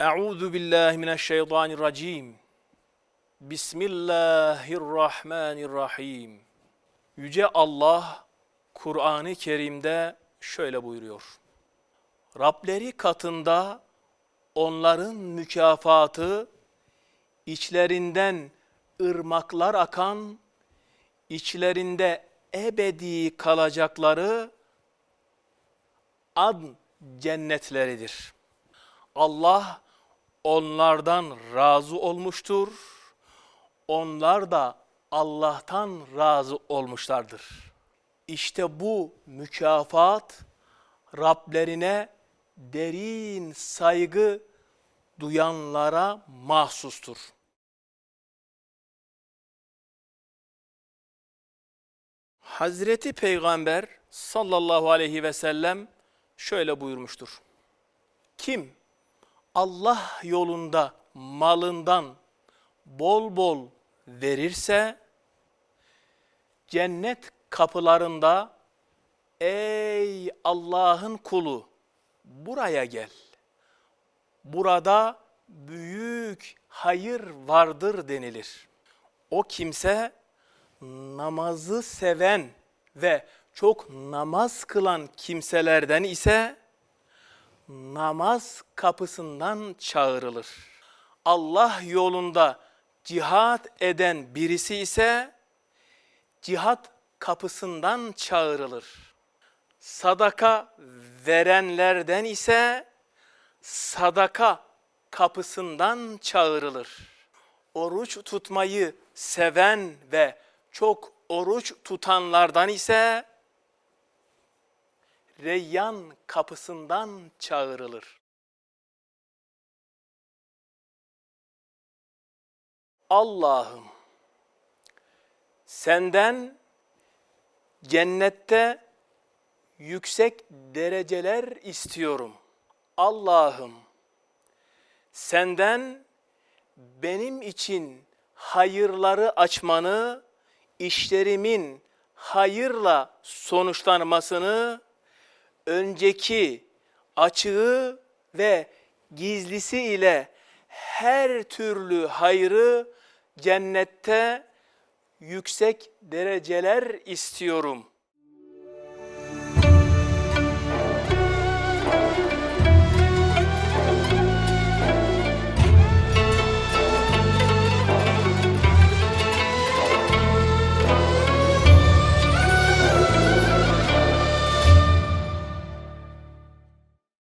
Euzu billahi mineşşeytanirracim. Bismillahirrahmanirrahim. Yüce Allah Kur'an-ı Kerim'de şöyle buyuruyor. Rableri katında onların mükafatı içlerinden ırmaklar akan, içlerinde ebedi kalacakları ad cennetleridir. Allah onlardan razı olmuştur. Onlar da Allah'tan razı olmuşlardır. İşte bu mükafat Rablerine derin saygı duyanlara mahsustur. Hazreti Peygamber sallallahu aleyhi ve sellem şöyle buyurmuştur. Kim Allah yolunda malından bol bol verirse cennet kapılarında ey Allah'ın kulu buraya gel. Burada büyük hayır vardır denilir. O kimse namazı seven ve çok namaz kılan kimselerden ise namaz kapısından çağrılır. Allah yolunda cihat eden birisi ise cihat kapısından çağrılır. Sadaka verenlerden ise sadaka kapısından çağrılır. Oruç tutmayı seven ve çok oruç tutanlardan ise Reyyan kapısından çağrılır. Allah'ım senden cennette yüksek dereceler istiyorum. Allah'ım senden benim için hayırları açmanı, işlerimin hayırla sonuçlanmasını, önceki açığı ve gizlisi ile her türlü hayrı cennette yüksek dereceler istiyorum.